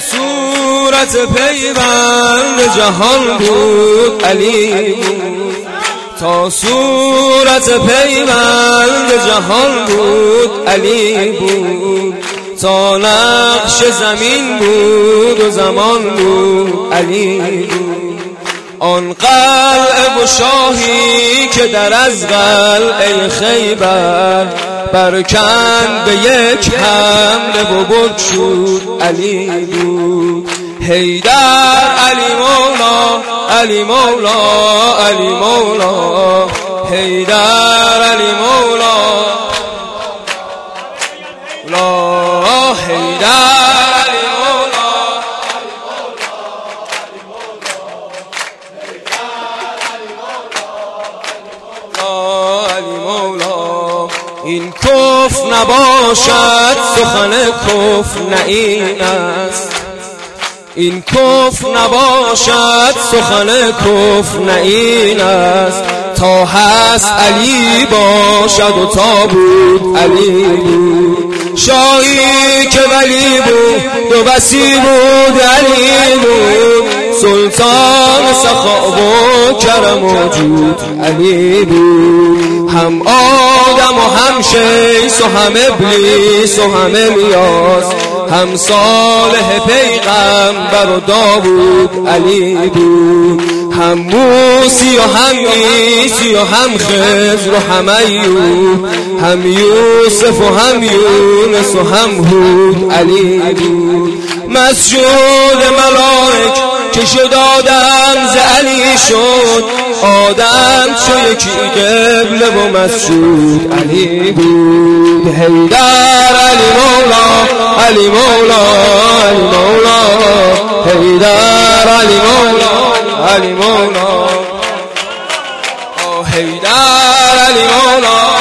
صورت پیوند جهان بود علی. بود تا صورت پیوند جهان بود علی بود. تا نقش زمین بود و زمان بود علی بود. آن قلع و شاهی که در از قلعه خیبر برکن به یک حمله و شد علی بود. هیدر علی مولا علی مولا علی مولا. هیدر علی مولا. لا هیدر علی مولا علی مولا. این کف نباشد سخن کف نه این است. این کف نباشد سخن کف نه است. تا هست علی باشد و تا بود علی بود. شاهی که ولی بود و بسی بود علی بود. سلطان سخا و کرم وجود علی بود هم آدم و هم شیس و هم ابلیس و هم الیاس. هم صالح پیغمبر و داوود علی بود هم موسی و هم عیسی و هم خضر و هم ایوب. هم یوسف و هم یونس و هم هود علی بود مسجود ملائک که شد آدم ز علی شد آدم چو یکی قبله و مسجود علی بود. هیدر علی مولا علی مولا علی مولا. هیدر علی مولا علی مولا. هیدر علی مولا.